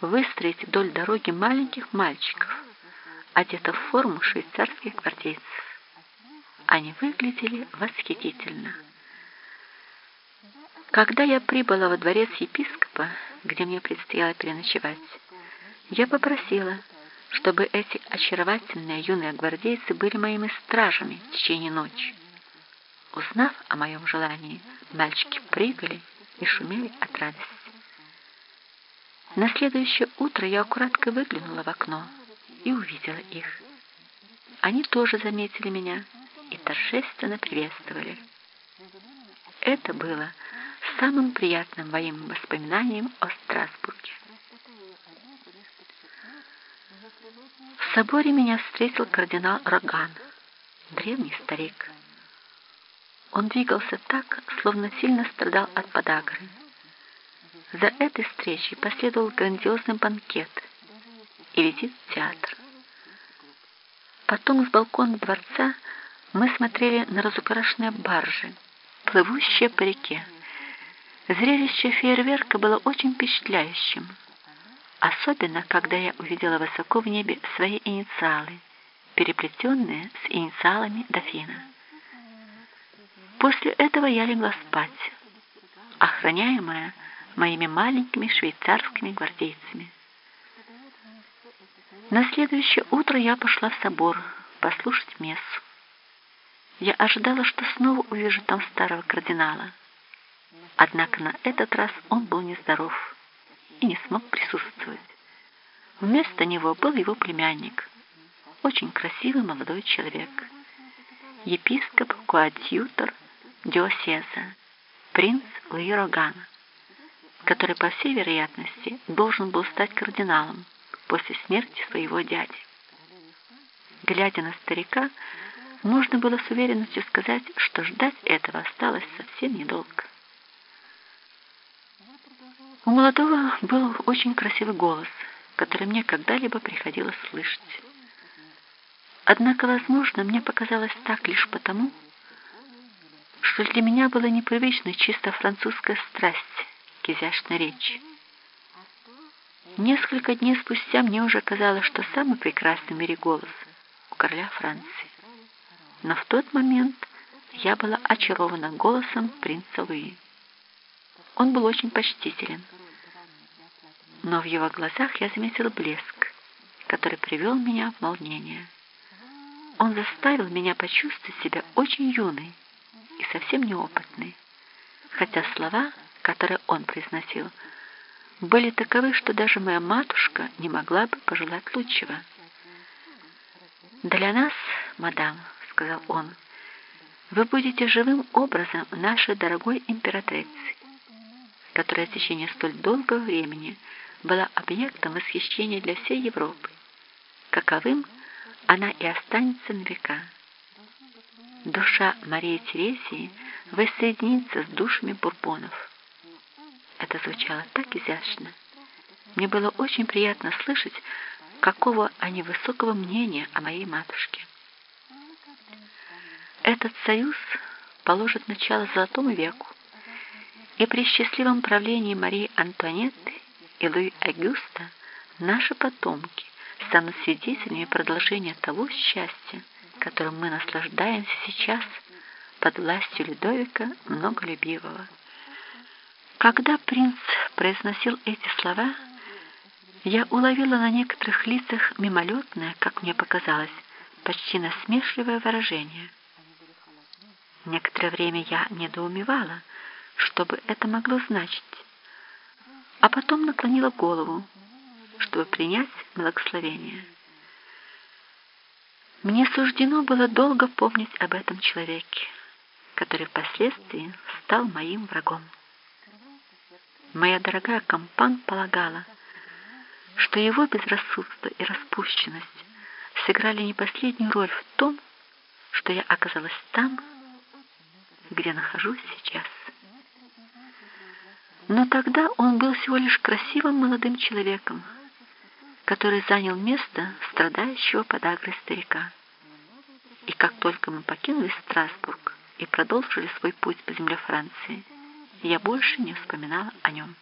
выстроить вдоль дороги маленьких мальчиков, одетых в форму швейцарских гвардейцев. Они выглядели восхитительно. Когда я прибыла во дворец епископа, где мне предстояло переночевать, я попросила, чтобы эти очаровательные юные гвардейцы были моими стражами в течение ночи. Узнав о моем желании, мальчики прыгали и шумели от радости. На следующее утро я аккуратно выглянула в окно и увидела их. Они тоже заметили меня и торжественно приветствовали. Это было самым приятным моим воспоминанием о Страсбурге. В соборе меня встретил кардинал Роган, древний старик. Он двигался так, словно сильно страдал от подагры. За этой встречей последовал грандиозный банкет и визит в театр. Потом с балкона дворца мы смотрели на разукрашенные баржи, плывущие по реке. Зрелище фейерверка было очень впечатляющим, особенно когда я увидела высоко в небе свои инициалы, переплетенные с инициалами дофина. После этого я легла спать, охраняемая моими маленькими швейцарскими гвардейцами. На следующее утро я пошла в собор послушать мессу. Я ожидала, что снова увижу там старого кардинала. Однако на этот раз он был нездоров и не смог присутствовать. Вместо него был его племянник, очень красивый молодой человек, епископ-коадьютор диосеза, принц Луи Рогана, который, по всей вероятности, должен был стать кардиналом после смерти своего дяди. Глядя на старика, можно было с уверенностью сказать, что ждать этого осталось совсем недолго. У молодого был очень красивый голос, который мне когда-либо приходилось слышать. Однако, возможно, мне показалось так лишь потому, что для меня была непривычна чисто французская страсть к изящной речи. Несколько дней спустя мне уже казалось, что самый прекрасный в мире голос у короля Франции. Но в тот момент я была очарована голосом принца Луи. Он был очень почтителен, но в его глазах я заметила блеск, который привел меня в волнение. Он заставил меня почувствовать себя очень юной и совсем неопытной, хотя слова, которые он произносил, были таковы, что даже моя матушка не могла бы пожелать лучшего. «Для нас, мадам», — сказал он, — «вы будете живым образом нашей дорогой императрицы, которая в течение столь долгого времени была объектом восхищения для всей Европы. Каковым она и останется на века. Душа Марии Терезии воссоединится с душами бурбонов. Это звучало так изящно. Мне было очень приятно слышать, какого они высокого мнения о моей матушке. Этот союз положит начало Золотому веку, и при счастливом правлении Марии Антуанетты и Луи Агюста наши потомки станут свидетелями продолжения того счастья, которым мы наслаждаемся сейчас под властью Людовика Многолюбивого. Когда принц произносил эти слова, я уловила на некоторых лицах мимолетное, как мне показалось, почти насмешливое выражение. Некоторое время я недоумевала, что бы это могло значить, а потом наклонила голову, чтобы принять благословение. Мне суждено было долго помнить об этом человеке, который впоследствии стал моим врагом. Моя дорогая компан полагала, что его безрассудство и распущенность сыграли не последнюю роль в том, что я оказалась там, где нахожусь сейчас. Но тогда он был всего лишь красивым молодым человеком, который занял место страдающего подагрой старика. И как только мы покинули Страсбург и продолжили свой путь по земле Франции, я больше не вспоминала о нем.